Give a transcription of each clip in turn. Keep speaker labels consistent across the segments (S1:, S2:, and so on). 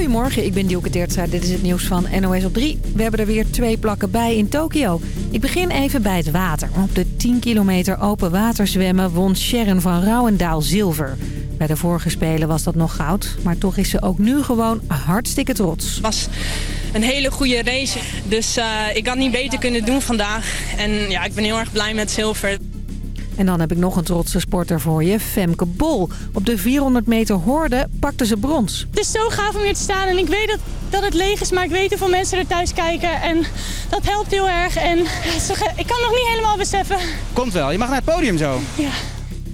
S1: Goedemorgen, ik ben Dielke Teertstra. Dit is het nieuws van NOS op 3. We hebben er weer twee plakken bij in Tokio. Ik begin even bij het water. Op de 10 kilometer open water zwemmen won Sharon van Rouwendaal zilver. Bij de vorige Spelen was dat nog goud. Maar toch is ze ook nu gewoon hartstikke trots.
S2: Was een hele goede race. Dus uh, ik had niet beter kunnen doen vandaag. En ja, ik ben heel erg blij met zilver.
S1: En dan heb ik nog een trotse sporter voor je, Femke Bol. Op de 400 meter hoorde pakte ze brons.
S3: Het is zo gaaf om hier te staan en ik weet dat, dat het leeg is, maar ik weet hoeveel mensen er thuis kijken. En dat helpt heel erg en ik kan nog niet helemaal beseffen.
S4: Komt wel, je mag naar het podium zo.
S3: Ja.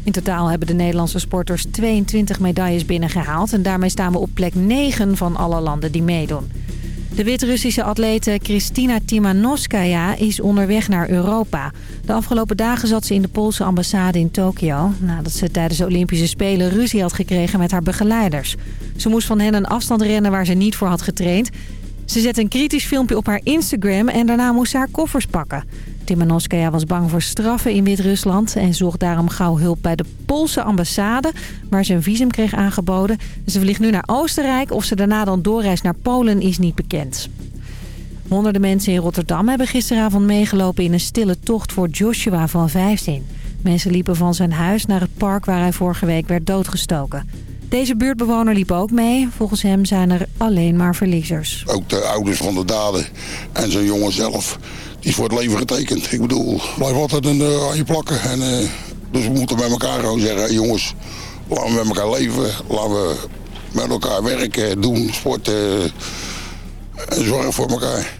S1: In totaal hebben de Nederlandse sporters 22 medailles binnengehaald. En daarmee staan we op plek 9 van alle landen die meedoen. De Wit-Russische atlete Kristina Timanowskaja is onderweg naar Europa. De afgelopen dagen zat ze in de Poolse ambassade in Tokio... nadat ze tijdens de Olympische Spelen ruzie had gekregen met haar begeleiders. Ze moest van hen een afstand rennen waar ze niet voor had getraind. Ze zette een kritisch filmpje op haar Instagram en daarna moest ze haar koffers pakken. Timanowskaja was bang voor straffen in Wit-Rusland... en zocht daarom gauw hulp bij de Poolse ambassade... waar ze een visum kreeg aangeboden. Ze vliegt nu naar Oostenrijk. Of ze daarna dan doorreist naar Polen is niet bekend. Honderden mensen in Rotterdam hebben gisteravond meegelopen... in een stille tocht voor Joshua van 15. Mensen liepen van zijn huis naar het park waar hij vorige week werd doodgestoken. Deze buurtbewoner liep ook mee. Volgens hem zijn er alleen maar verliezers.
S5: Ook de ouders van de daden en zijn jongen zelf is voor het leven getekend. Ik bedoel, blijf altijd een, uh, aan je plakken. En, uh, dus we moeten met elkaar gewoon zeggen, jongens, laten we met elkaar leven. Laten we met elkaar werken, doen, sporten en zorgen voor elkaar.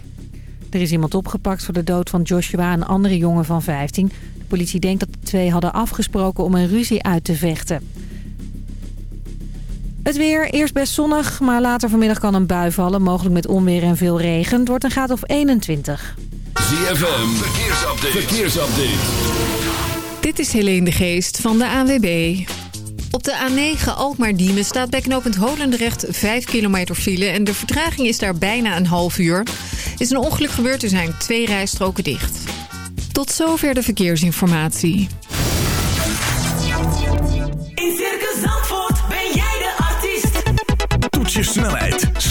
S1: Er is iemand opgepakt voor de dood van Joshua, een andere jongen van 15. De politie denkt dat de twee hadden afgesproken om een ruzie uit te vechten. Het weer, eerst best zonnig, maar later vanmiddag kan een bui vallen. Mogelijk met onweer en veel regen. Het wordt een graad of 21.
S6: ZFM, verkeersupdate. verkeersupdate.
S7: Dit is Helene de Geest van de ANWB. Op de A9 Alkmaar-Diemen staat bij knooppunt Holendrecht 5 kilometer file... en de vertraging is daar bijna een half uur. Is een ongeluk gebeurd, er zijn twee rijstroken dicht. Tot zover de verkeersinformatie.
S8: In Circus Zandvoort ben jij de artiest.
S9: Toets je snelheid,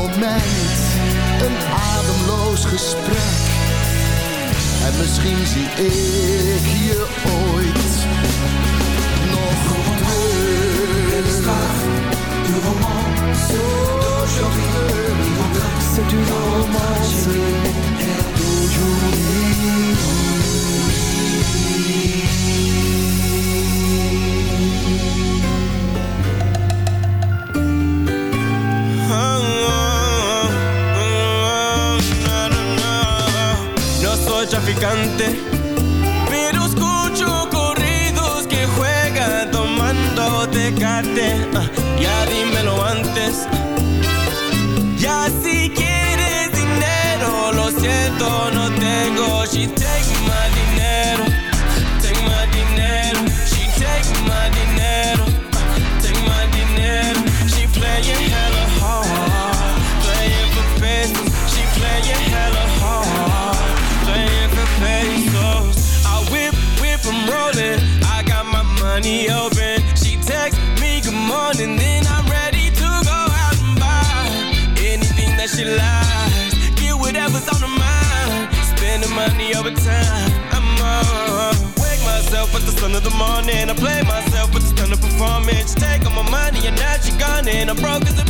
S10: moment, een ademloos gesprek. En misschien zie ik je ooit nog terug.
S11: De romance, d'aujourd'hui,
S10: c'est une romance
S12: toujours Pero escucho corridos que juega tomando tecate. Uh, ya dime. and I'm broke as a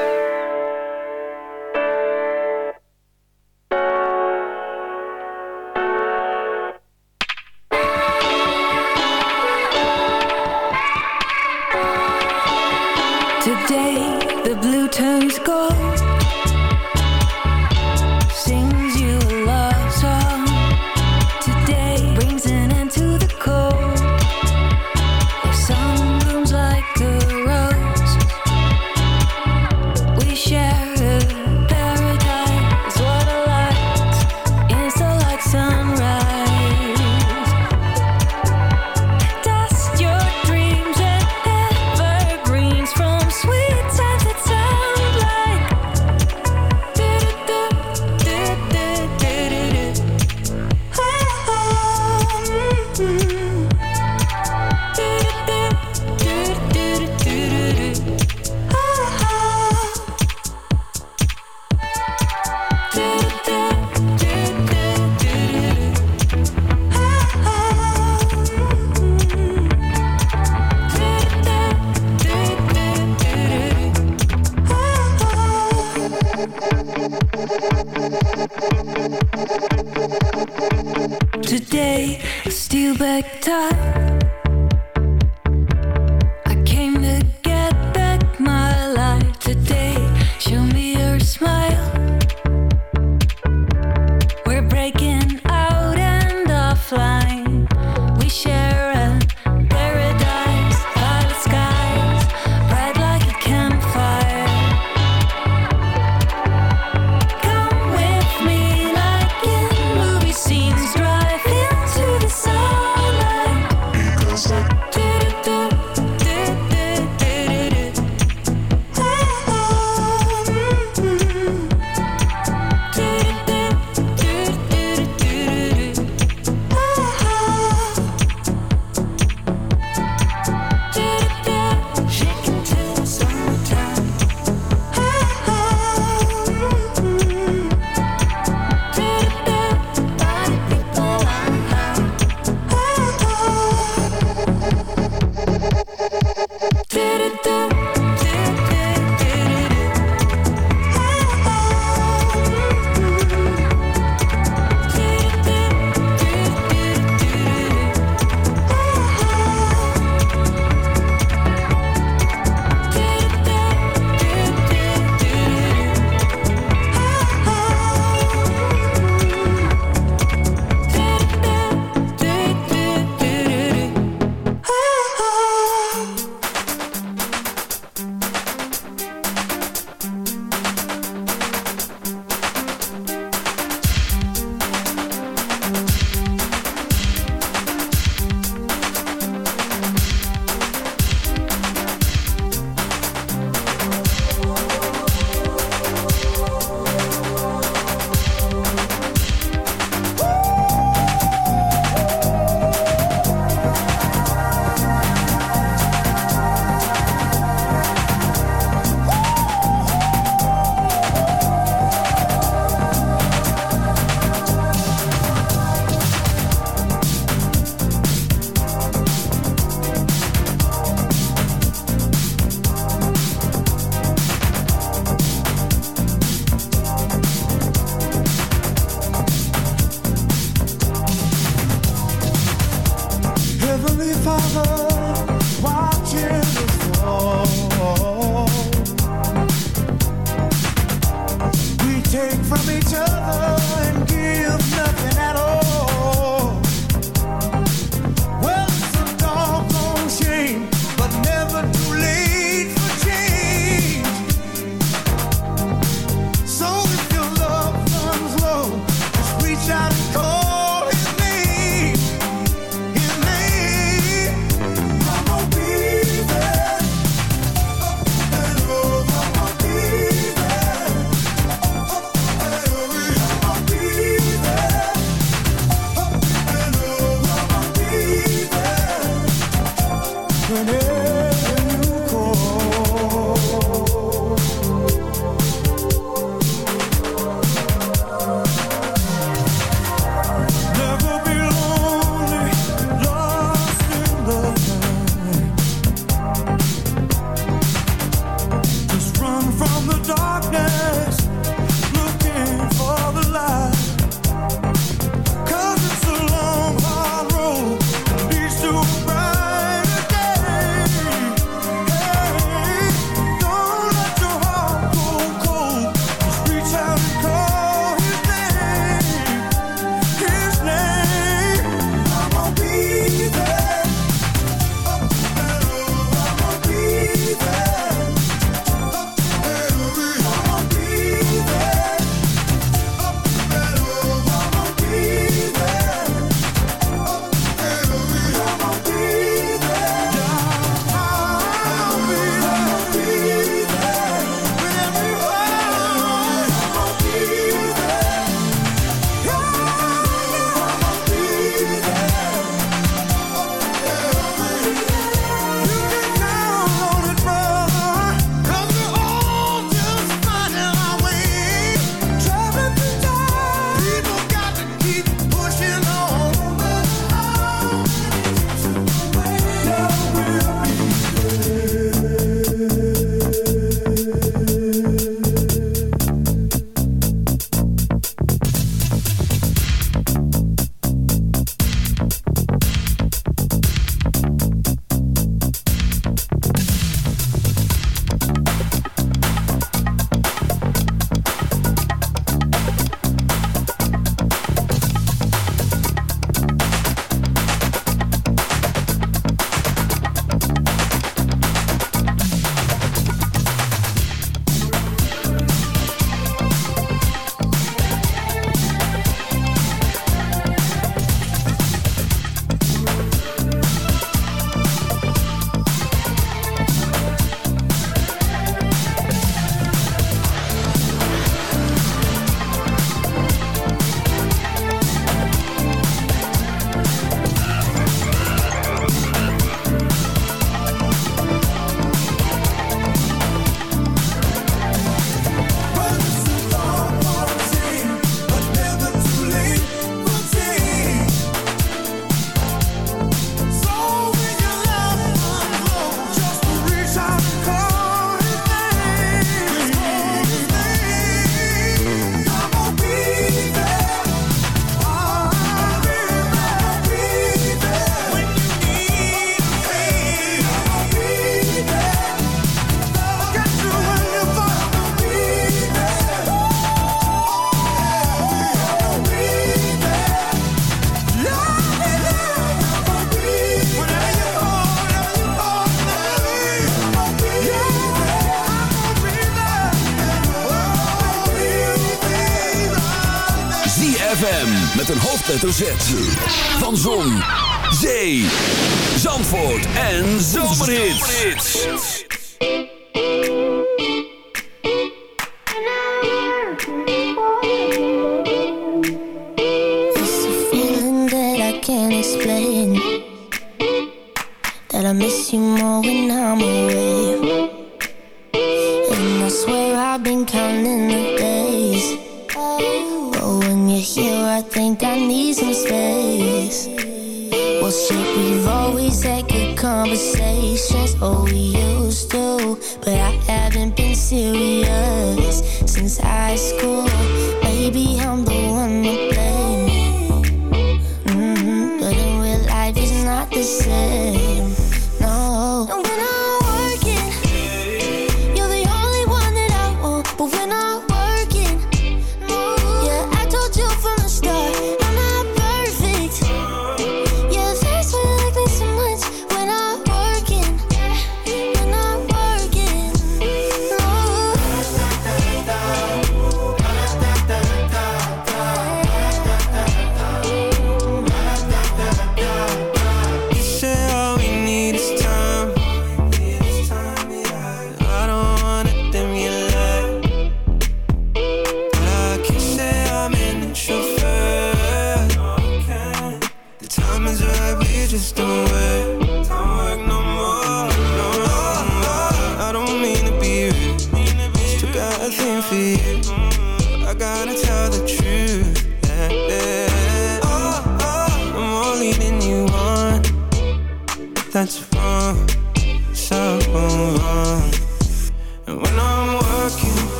S12: Hoofdletter Z. Van Zon,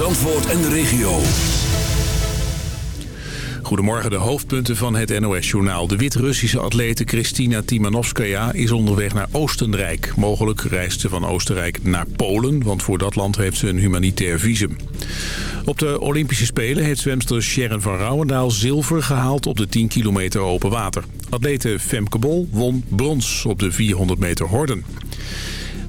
S12: en
S13: de regio.
S14: Goedemorgen, de hoofdpunten van het NOS-journaal. De Wit-Russische atlete Kristina Timanovskaya is onderweg naar Oostenrijk. Mogelijk reist ze van Oostenrijk naar Polen, want voor dat land heeft ze een humanitair visum. Op de Olympische Spelen heeft zwemster Sharon van Rouwendaal zilver gehaald op de 10 kilometer open water. Atlete Femke Bol won brons op de 400 meter horden.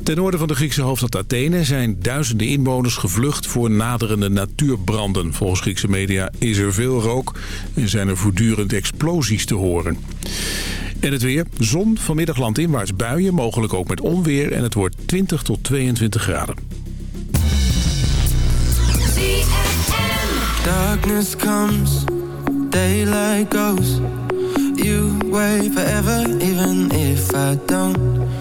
S14: Ten noorden van de Griekse hoofdstad Athene zijn duizenden inwoners gevlucht voor naderende natuurbranden. Volgens Griekse media is er veel rook en zijn er voortdurend explosies te horen. En het weer. Zon, vanmiddag landinwaarts buien, mogelijk ook met onweer. En het wordt 20 tot 22 graden.
S12: Darkness comes, daylight goes. You wait even if I don't.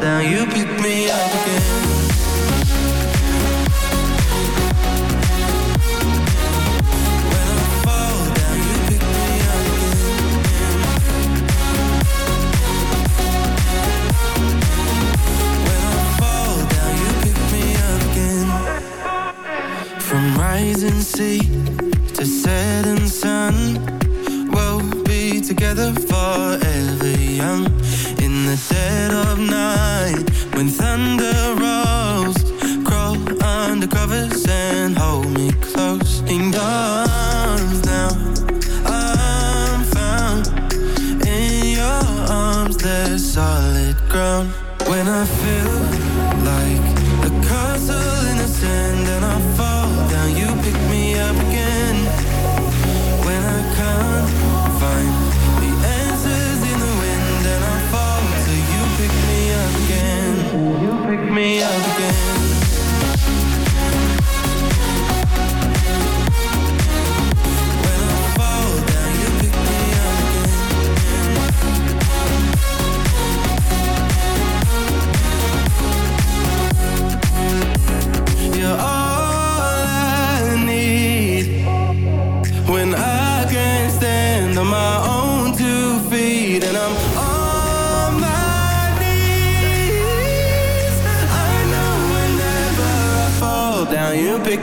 S12: down, you pick me up again. When I fall down, you pick me up When I fall down, you pick me up again. From rising sea to setting sun, together forever young. In the dead of night, when thunder rolls, crawl under covers and hold me close in your arms now. I'm found in your arms, there's solid ground. When I feel me up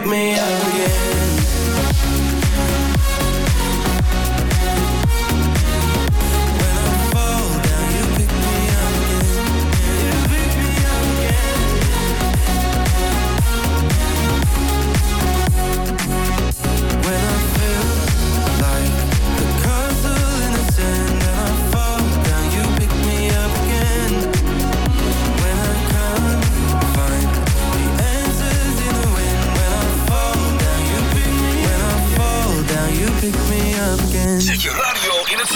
S12: me up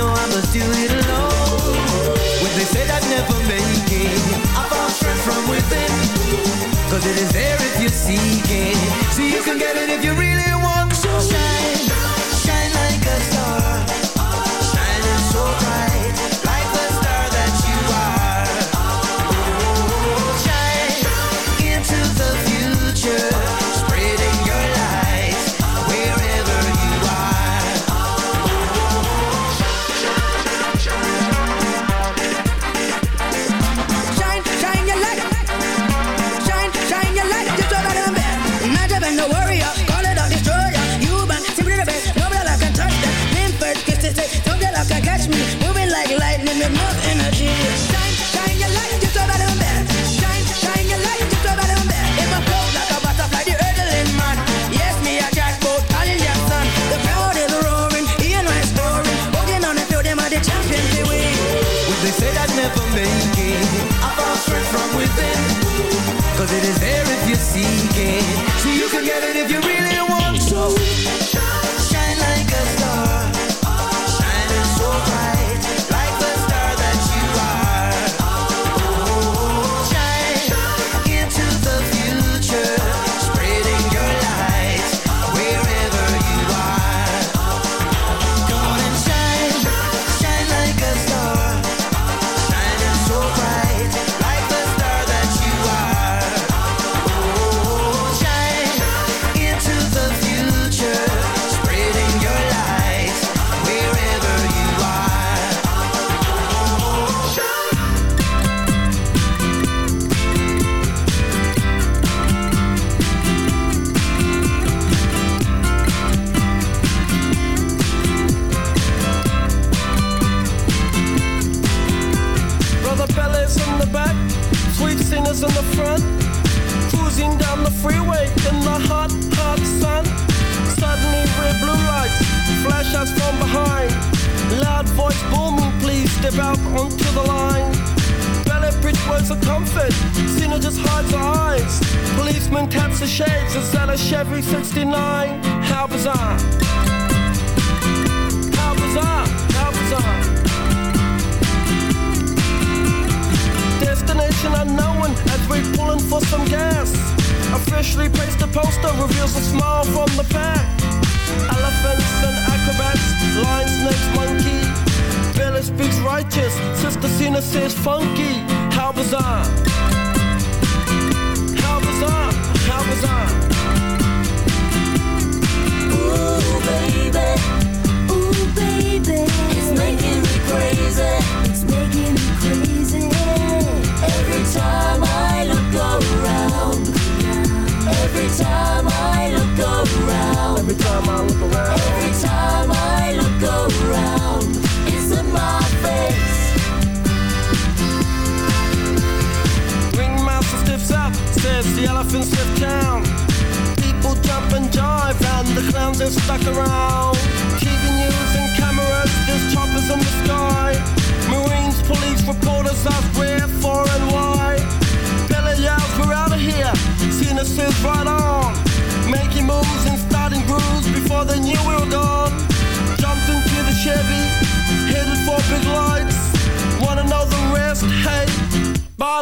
S15: know I must do it alone. When they
S16: say
S15: I'd never make it I found strength from within. Cause it is there if you seek it. So you can get it if you really want to shine.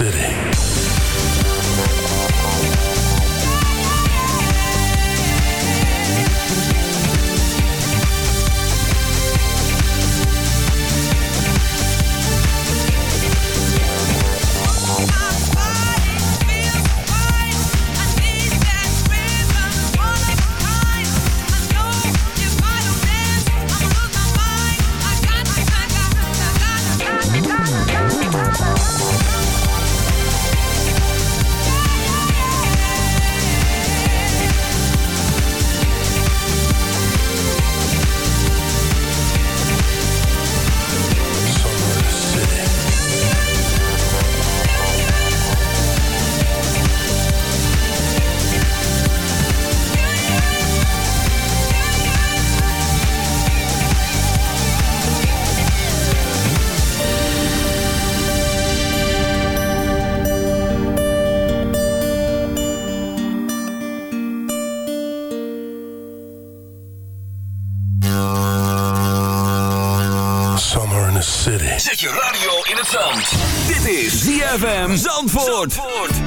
S13: City.
S6: FM Zandvoort.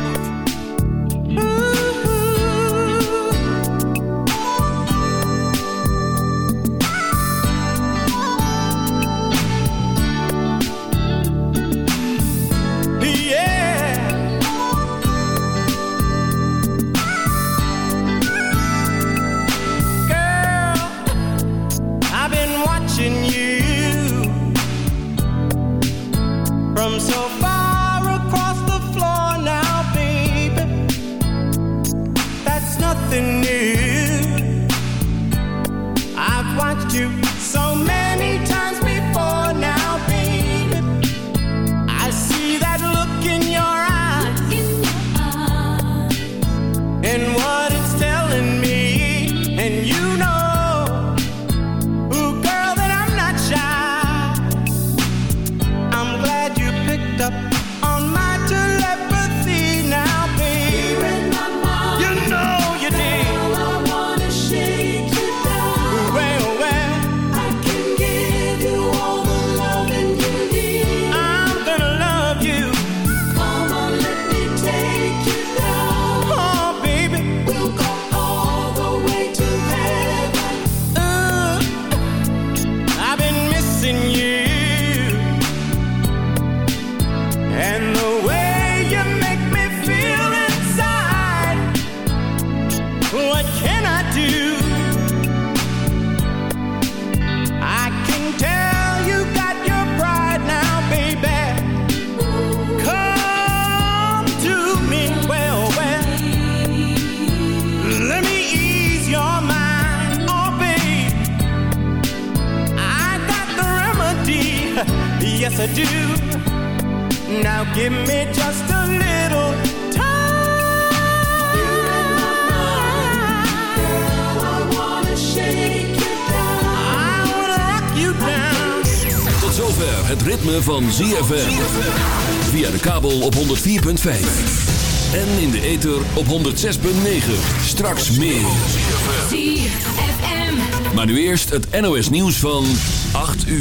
S17: something new. Give me just a little!
S6: Tot zover het ritme van ZFM. Via de kabel op 104.5. En in de ether op 106.9. Straks meer. ZFM. Maar nu eerst het NOS nieuws van...